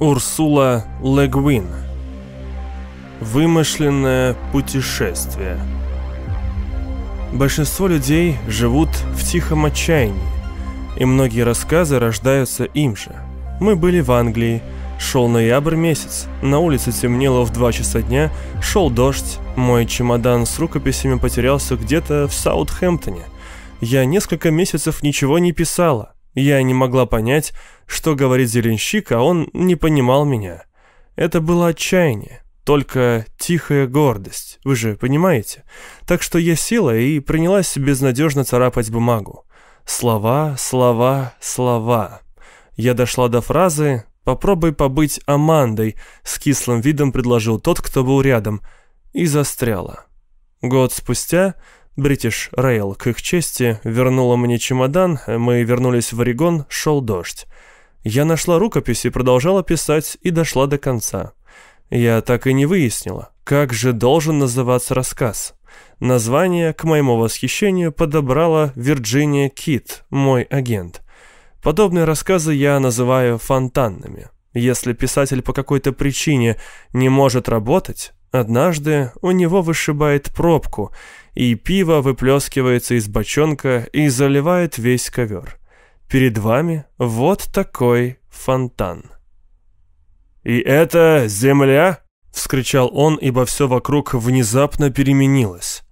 Урсула Легвин. Вымышленное путешествие. Большинство людей живут в тихом отчаянии, и многие рассказы рождаются им же. Мы были в Англии, шел ноябрь месяц, на улице темнело в 2 часа дня, шел дождь, мой чемодан с рукописями потерялся где-то в Саутхэмптоне. Я несколько месяцев ничего не писала, я не могла понять, что говорит зеленщик, а он не понимал меня. Это было отчаяние, только тихая гордость, вы же понимаете. Так что я села и принялась безнадежно царапать бумагу. Слова, слова, слова. Я дошла до фразы «Попробуй побыть Амандой», с кислым видом предложил тот, кто был рядом, и застряла. Год спустя Бритиш Рейл, к их чести, вернула мне чемодан, мы вернулись в Орегон, шел дождь. Я нашла рукопись и продолжала писать, и дошла до конца. Я так и не выяснила, как же должен называться рассказ. Название, к моему восхищению, подобрала Вирджиния Кит, мой агент. Подобные рассказы я называю фонтанными. Если писатель по какой-то причине не может работать, однажды у него вышибает пробку – и пиво выплескивается из бочонка и заливает весь ковер. Перед вами вот такой фонтан. «И это земля?» — вскричал он, ибо все вокруг внезапно переменилось.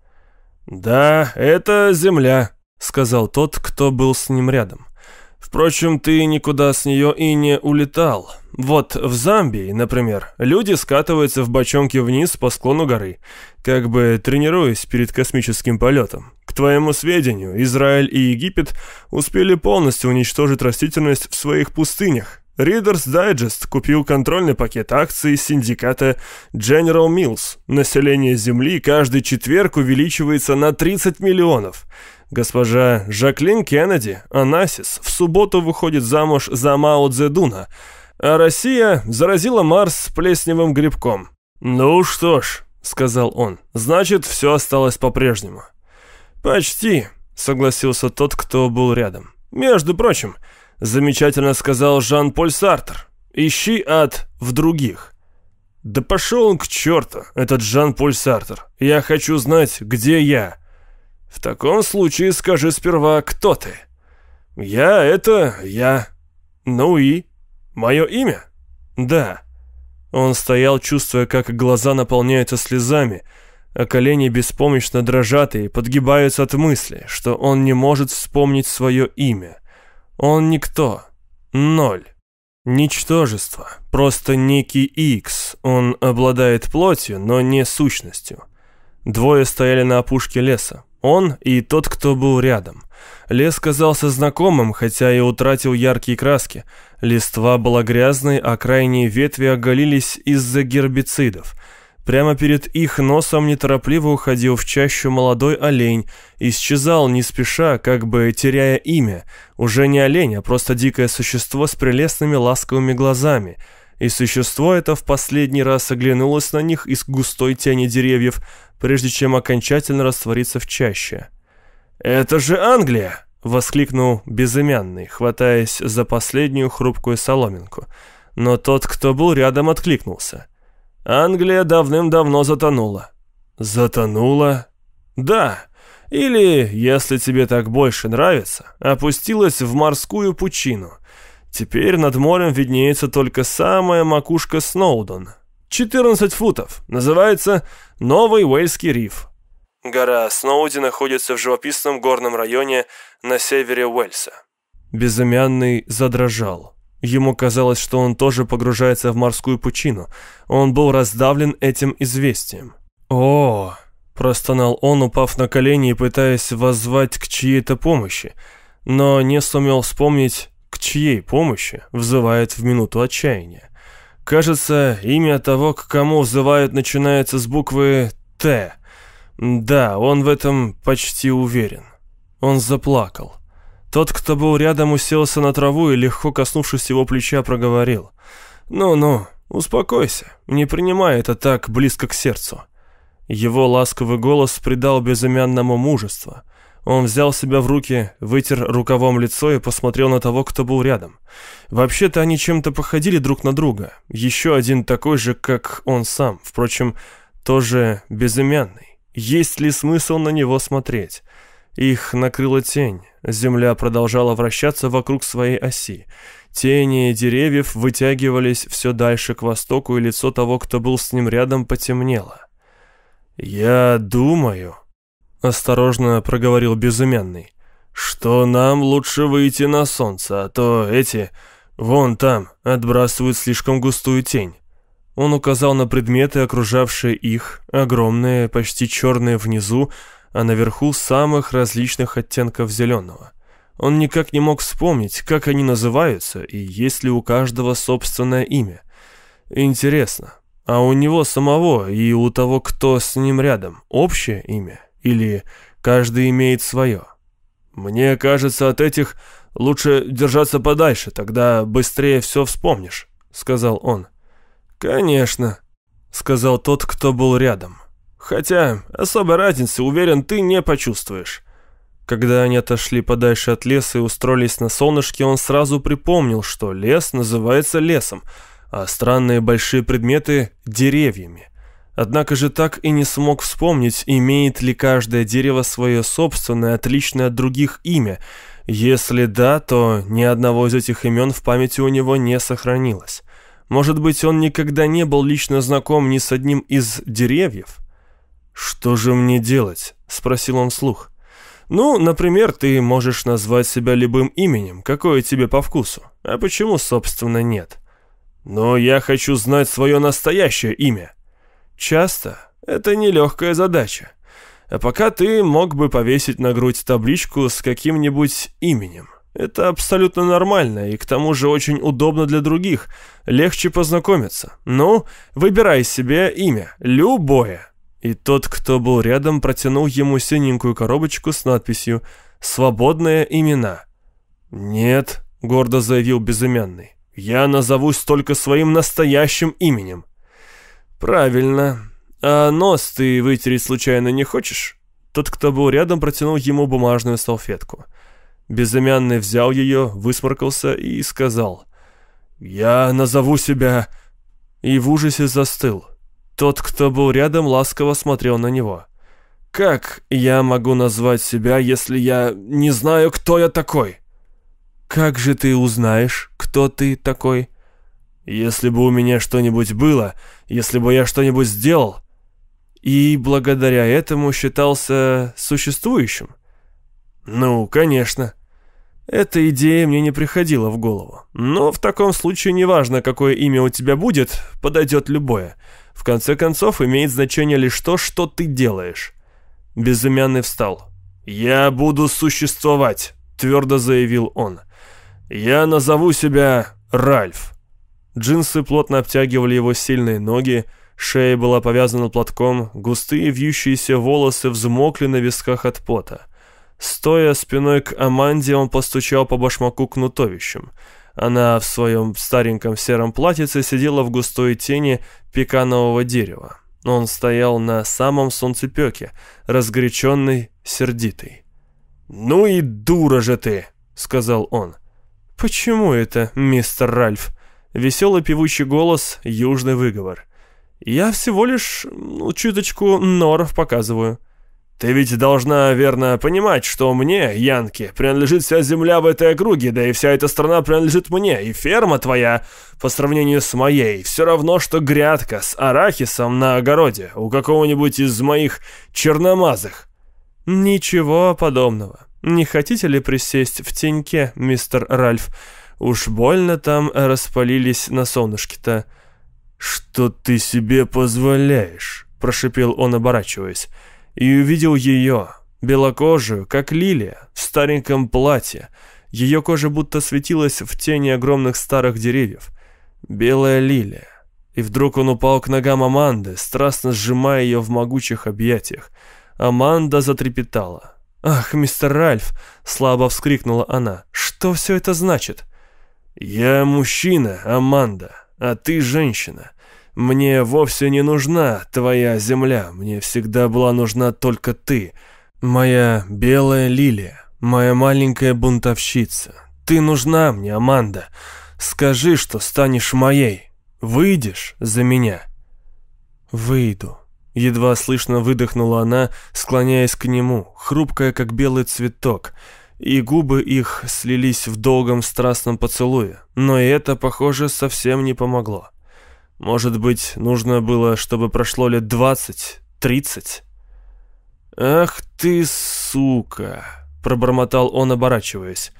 «Да, это земля», — сказал тот, кто был с ним рядом. «Впрочем, ты никуда с нее и не улетал. Вот в Замбии, например, люди скатываются в бочонке вниз по склону горы, как бы тренируясь перед космическим полетом. К твоему сведению, Израиль и Египет успели полностью уничтожить растительность в своих пустынях. Reader's Digest купил контрольный пакет акций синдиката General Mills. Население Земли каждый четверг увеличивается на 30 миллионов. Госпожа Жаклин Кеннеди, Анасис, в субботу выходит замуж за Мао Цзэдуна – а Россия заразила Марс плесневым грибком. «Ну что ж», — сказал он, — «значит, все осталось по-прежнему». «Почти», — согласился тот, кто был рядом. «Между прочим, замечательно сказал Жан-Поль Сартер, ищи ад в других». «Да пошел он к черту, этот Жан-Поль Сартер. Я хочу знать, где я». «В таком случае скажи сперва, кто ты». «Я — это я». «Ну и?» «Мое имя?» «Да». Он стоял, чувствуя, как глаза наполняются слезами, а колени беспомощно дрожат и подгибаются от мысли, что он не может вспомнить свое имя. Он никто. Ноль. Ничтожество. Просто некий Икс. Он обладает плотью, но не сущностью. Двое стояли на опушке леса. Он и тот, кто был рядом. Лес казался знакомым, хотя и утратил яркие краски. Листва была грязной, а крайние ветви оголились из-за гербицидов. Прямо перед их носом неторопливо уходил в чащу молодой олень, исчезал не спеша, как бы теряя имя. Уже не олень, а просто дикое существо с прелестными ласковыми глазами. И существо это в последний раз оглянулось на них из густой тени деревьев, прежде чем окончательно раствориться в чаще. «Это же Англия!» — воскликнул безымянный, хватаясь за последнюю хрупкую соломинку. Но тот, кто был рядом, откликнулся. «Англия давным-давно затонула». «Затонула?» «Да. Или, если тебе так больше нравится, опустилась в морскую пучину. Теперь над морем виднеется только самая макушка Сноудон. 14 футов. Называется Новый Уэльский риф. Гора Сноуди находится в живописном горном районе на севере Уэльса. Безымянный задрожал. Ему казалось, что он тоже погружается в морскую пучину. Он был раздавлен этим известием. «О!» – простонал он, упав на колени и пытаясь воззвать к чьей-то помощи, но не сумел вспомнить, к чьей помощи взывает в минуту отчаяния. Кажется, имя того, к кому взывают, начинается с буквы «Т». Да, он в этом почти уверен. Он заплакал. Тот, кто был рядом, уселся на траву и, легко коснувшись его плеча, проговорил. «Ну-ну, успокойся, не принимай это так близко к сердцу». Его ласковый голос придал безымянному мужество. Он взял себя в руки, вытер рукавом лицо и посмотрел на того, кто был рядом. Вообще-то они чем-то походили друг на друга. Еще один такой же, как он сам, впрочем, тоже безымянный. Есть ли смысл на него смотреть? Их накрыла тень. Земля продолжала вращаться вокруг своей оси. Тени деревьев вытягивались все дальше к востоку, и лицо того, кто был с ним рядом, потемнело. «Я думаю», — осторожно проговорил безымянный, «что нам лучше выйти на солнце, а то эти, вон там, отбрасывают слишком густую тень». Он указал на предметы, окружавшие их, огромные, почти черные внизу, а наверху самых различных оттенков зеленого. Он никак не мог вспомнить, как они называются и есть ли у каждого собственное имя. Интересно, а у него самого и у того, кто с ним рядом, общее имя? Или каждый имеет свое? Мне кажется, от этих лучше держаться подальше, тогда быстрее все вспомнишь, сказал он. Конечно, сказал тот, кто был рядом. Хотя особой разницы, уверен, ты не почувствуешь. Когда они отошли подальше от леса и устроились на солнышке, он сразу припомнил, что лес называется лесом, а странные большие предметы – деревьями. Однако же так и не смог вспомнить, имеет ли каждое дерево свое собственное, отличное от других имя. Если да, то ни одного из этих имен в памяти у него не сохранилось. Может быть, он никогда не был лично знаком ни с одним из деревьев? «Что же мне делать?» – спросил он вслух. Ну, например, ты можешь назвать себя любым именем, какое тебе по вкусу. А почему, собственно, нет? Но я хочу знать свое настоящее имя. Часто это нелегкая задача. А пока ты мог бы повесить на грудь табличку с каким-нибудь именем. Это абсолютно нормально и к тому же очень удобно для других. Легче познакомиться. Ну, выбирай себе имя. Любое и тот, кто был рядом, протянул ему синенькую коробочку с надписью «Свободные имена». «Нет», — гордо заявил безымянный, — «я назовусь только своим настоящим именем». «Правильно. А нос ты вытереть случайно не хочешь?» Тот, кто был рядом, протянул ему бумажную салфетку. Безымянный взял ее, высморкался и сказал «Я назову себя...» И в ужасе застыл. Тот, кто был рядом, ласково смотрел на него. «Как я могу назвать себя, если я не знаю, кто я такой?» «Как же ты узнаешь, кто ты такой?» «Если бы у меня что-нибудь было, если бы я что-нибудь сделал...» «И благодаря этому считался существующим?» «Ну, конечно». Эта идея мне не приходила в голову. Но в таком случае неважно, какое имя у тебя будет, подойдет любое. В конце концов, имеет значение лишь то, что ты делаешь. Безымянный встал. «Я буду существовать», — твердо заявил он. «Я назову себя Ральф». Джинсы плотно обтягивали его сильные ноги, шея была повязана платком, густые вьющиеся волосы взмокли на висках от пота. Стоя спиной к Аманде, он постучал по башмаку кнутовищем — она в своем стареньком сером платьице сидела в густой тени пеканового дерева. Он стоял на самом солнцепеке, разгоряченный, сердитый. «Ну и дура же ты!» — сказал он. «Почему это, мистер Ральф?» Веселый певучий голос, южный выговор. «Я всего лишь, ну, чуточку норов показываю». Ты ведь должна, верно, понимать, что мне, Янке, принадлежит вся земля в этой округе, да и вся эта страна принадлежит мне, и ферма твоя, по сравнению с моей, все равно, что грядка с арахисом на огороде у какого-нибудь из моих черномазых». «Ничего подобного. Не хотите ли присесть в теньке, мистер Ральф? Уж больно там распалились на солнышке-то». «Что ты себе позволяешь?» – прошипел он, оборачиваясь и увидел ее, белокожую, как лилия, в стареньком платье. Ее кожа будто светилась в тени огромных старых деревьев. Белая лилия. И вдруг он упал к ногам Аманды, страстно сжимая ее в могучих объятиях. Аманда затрепетала. «Ах, мистер Ральф!» — слабо вскрикнула она. «Что все это значит?» «Я мужчина, Аманда, а ты женщина. Мне вовсе не нужна твоя земля, мне всегда была нужна только ты. «Моя белая лилия, моя маленькая бунтовщица, ты нужна мне, Аманда. Скажи, что станешь моей. Выйдешь за меня?» «Выйду», — едва слышно выдохнула она, склоняясь к нему, хрупкая, как белый цветок, и губы их слились в долгом страстном поцелуе, но это, похоже, совсем не помогло. Может быть, нужно было, чтобы прошло лет двадцать, тридцать? «Ах ты, сука!» — пробормотал он, оборачиваясь.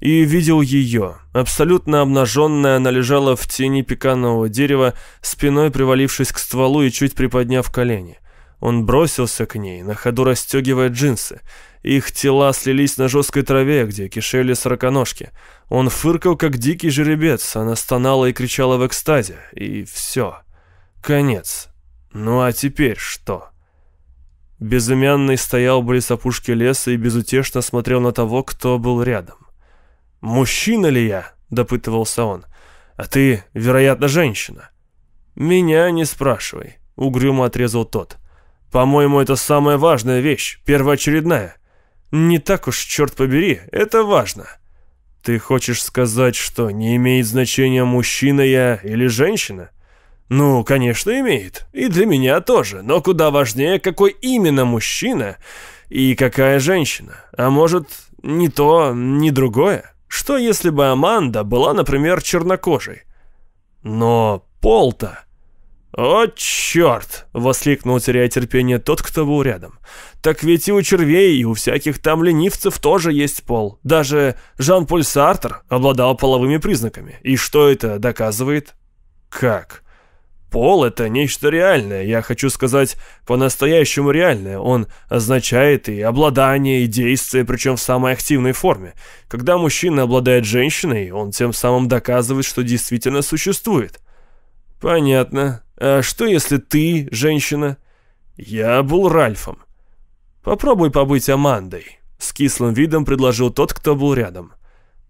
И видел ее. Абсолютно обнаженная, она лежала в тени пеканного дерева, спиной привалившись к стволу и чуть приподняв колени. Он бросился к ней, на ходу расстегивая джинсы. Их тела слились на жесткой траве, где кишели сороконожки. Он фыркал, как дикий жеребец, она стонала и кричала в экстазе. И все. Конец. Ну а теперь что? Безымянный стоял близ опушки леса и безутешно смотрел на того, кто был рядом. «Мужчина ли я?» — допытывался он. «А ты, вероятно, женщина». «Меня не спрашивай», — угрюмо отрезал тот. «По-моему, это самая важная вещь, первоочередная. Не так уж, черт побери, это важно». «Ты хочешь сказать, что не имеет значения, мужчина я или женщина?» «Ну, конечно, имеет. И для меня тоже. Но куда важнее, какой именно мужчина и какая женщина. А может, не то, не другое?» Что если бы Аманда была, например, чернокожей? Но пол-то... «О, черт!» — воскликнул, теряя терпение тот, кто был рядом. «Так ведь и у червей, и у всяких там ленивцев тоже есть пол. Даже Жан-Поль Сартр обладал половыми признаками. И что это доказывает?» «Как?» Пол — это нечто реальное, я хочу сказать, по-настоящему реальное. Он означает и обладание, и действие, причем в самой активной форме. Когда мужчина обладает женщиной, он тем самым доказывает, что действительно существует. Понятно. А что если ты женщина? Я был Ральфом. Попробуй побыть Амандой. С кислым видом предложил тот, кто был рядом.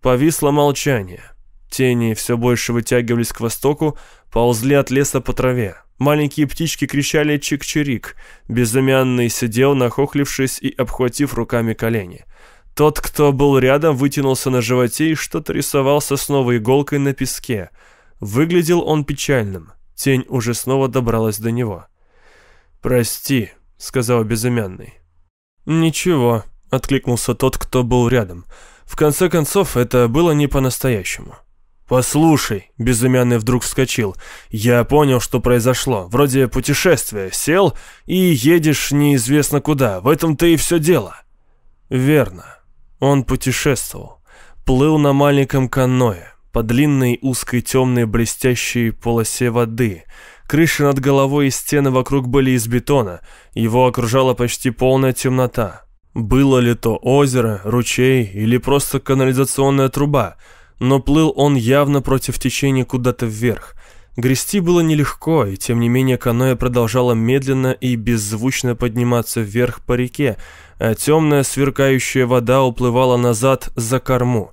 Повисло молчание. Тени все больше вытягивались к востоку, ползли от леса по траве. Маленькие птички кричали чик-чирик. Безымянный сидел, нахохлившись и обхватив руками колени. Тот, кто был рядом, вытянулся на животе и что-то рисовал сосновой иголкой на песке. Выглядел он печальным. Тень уже снова добралась до него. «Прости», — сказал безымянный. «Ничего», — откликнулся тот, кто был рядом. «В конце концов, это было не по-настоящему». «Послушай», — безымянный вдруг вскочил, — «я понял, что произошло. Вроде путешествия. Сел и едешь неизвестно куда. В этом-то и все дело». «Верно. Он путешествовал. Плыл на маленьком каное, по длинной узкой темной блестящей полосе воды. Крыши над головой и стены вокруг были из бетона. Его окружала почти полная темнота. Было ли то озеро, ручей или просто канализационная труба — но плыл он явно против течения куда-то вверх. Грести было нелегко, и тем не менее каноэ продолжало медленно и беззвучно подниматься вверх по реке, а темная сверкающая вода уплывала назад за корму.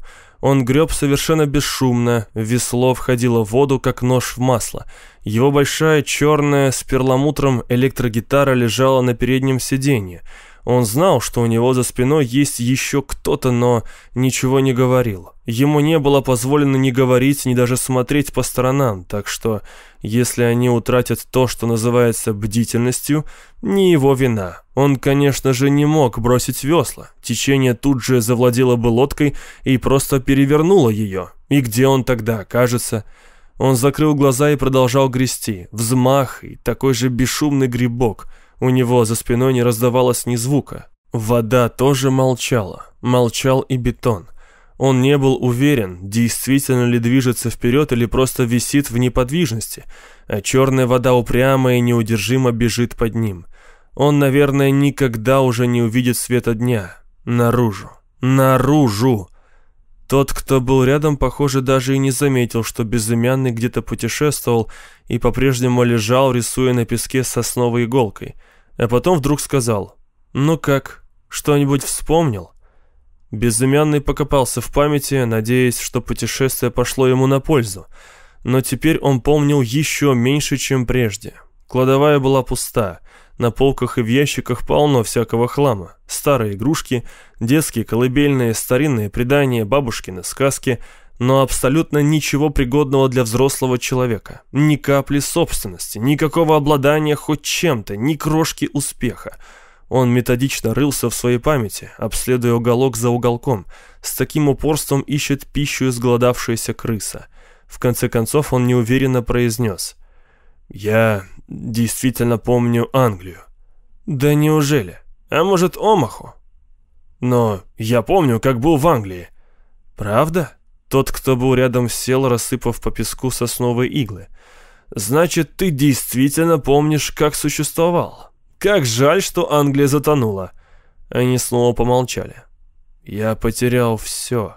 Он греб совершенно бесшумно, весло входило в воду, как нож в масло. Его большая черная с перламутром электрогитара лежала на переднем сиденье. Он знал, что у него за спиной есть еще кто-то, но ничего не говорил. Ему не было позволено ни говорить, ни даже смотреть по сторонам, так что, если они утратят то, что называется бдительностью, не его вина. Он, конечно же, не мог бросить весла. Течение тут же завладело бы лодкой и просто перевернуло ее. И где он тогда окажется? Он закрыл глаза и продолжал грести. Взмах и такой же бесшумный грибок – у него за спиной не раздавалось ни звука. Вода тоже молчала. Молчал и бетон. Он не был уверен, действительно ли движется вперед или просто висит в неподвижности, а черная вода упрямо и неудержимо бежит под ним. Он, наверное, никогда уже не увидит света дня. Наружу. Наружу! Тот, кто был рядом, похоже, даже и не заметил, что безымянный где-то путешествовал и по-прежнему лежал, рисуя на песке сосновой иголкой. А потом вдруг сказал «Ну как, что-нибудь вспомнил?» Безымянный покопался в памяти, надеясь, что путешествие пошло ему на пользу. Но теперь он помнил еще меньше, чем прежде. Кладовая была пуста. На полках и в ящиках полно всякого хлама. Старые игрушки, детские колыбельные, старинные предания, бабушкины сказки, но абсолютно ничего пригодного для взрослого человека. Ни капли собственности, никакого обладания хоть чем-то, ни крошки успеха. Он методично рылся в своей памяти, обследуя уголок за уголком. С таким упорством ищет пищу изголодавшаяся крыса. В конце концов он неуверенно произнес. «Я действительно помню Англию». «Да неужели? А может, Омаху?» «Но я помню, как был в Англии». «Правда?» Тот, кто был рядом, сел, рассыпав по песку сосновые иглы. «Значит, ты действительно помнишь, как существовал. Как жаль, что Англия затонула». Они снова помолчали. «Я потерял все».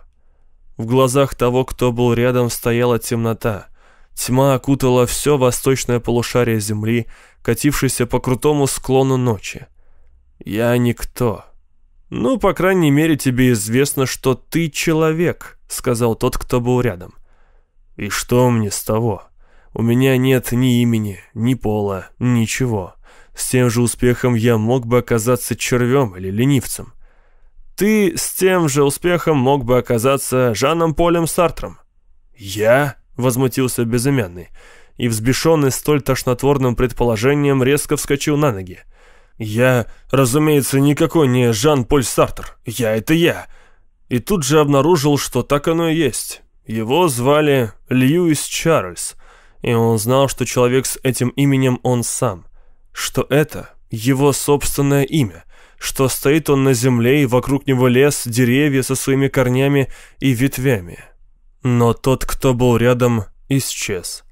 В глазах того, кто был рядом, стояла темнота. Тьма окутала все восточное полушарие земли, катившееся по крутому склону ночи. «Я никто». «Ну, по крайней мере, тебе известно, что ты человек», — сказал тот, кто был рядом. «И что мне с того? У меня нет ни имени, ни пола, ничего. С тем же успехом я мог бы оказаться червем или ленивцем. Ты с тем же успехом мог бы оказаться Жаном Полем Сартром». «Я?» — возмутился безымянный, и, взбешенный столь тошнотворным предположением, резко вскочил на ноги. «Я, разумеется, никакой не Жан-Поль Сартер. Я — это я». И тут же обнаружил, что так оно и есть. Его звали Льюис Чарльз, и он знал, что человек с этим именем он сам. Что это его собственное имя, что стоит он на земле, и вокруг него лес, деревья со своими корнями и ветвями. Но тот, кто был рядом, исчез.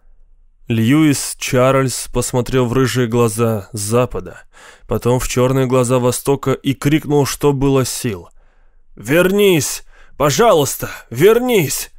Льюис Чарльз посмотрел в рыжие глаза запада, потом в черные глаза востока и крикнул, что было сил. «Вернись! Пожалуйста, вернись!»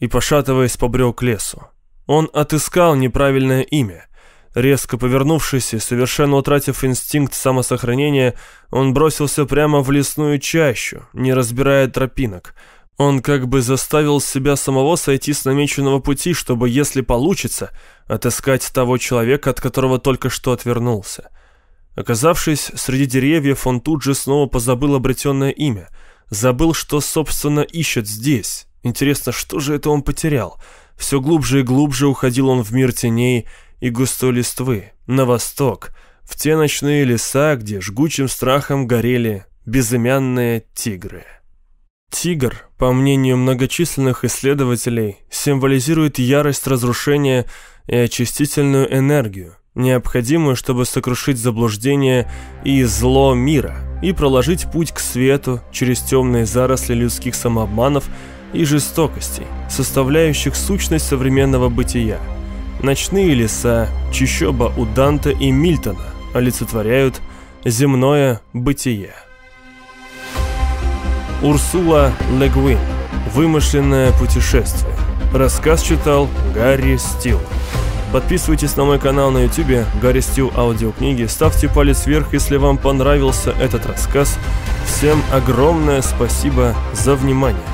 И, пошатываясь, побрел к лесу. Он отыскал неправильное имя. Резко повернувшись и совершенно утратив инстинкт самосохранения, он бросился прямо в лесную чащу, не разбирая тропинок — он как бы заставил себя самого сойти с намеченного пути, чтобы, если получится, отыскать того человека, от которого только что отвернулся. Оказавшись среди деревьев, он тут же снова позабыл обретенное имя. Забыл, что, собственно, ищет здесь. Интересно, что же это он потерял? Все глубже и глубже уходил он в мир теней и густой листвы, на восток, в те ночные леса, где жгучим страхом горели безымянные тигры. Тигр, по мнению многочисленных исследователей, символизирует ярость разрушения и очистительную энергию, необходимую, чтобы сокрушить заблуждение и зло мира и проложить путь к свету через темные заросли людских самообманов и жестокостей, составляющих сущность современного бытия. Ночные леса, чищоба у Данте и Мильтона олицетворяют земное бытие. Урсула Легвин. Вымышленное путешествие. Рассказ читал Гарри Стил. Подписывайтесь на мой канал на YouTube Гарри Стил аудиокниги. Ставьте палец вверх, если вам понравился этот рассказ. Всем огромное спасибо за внимание.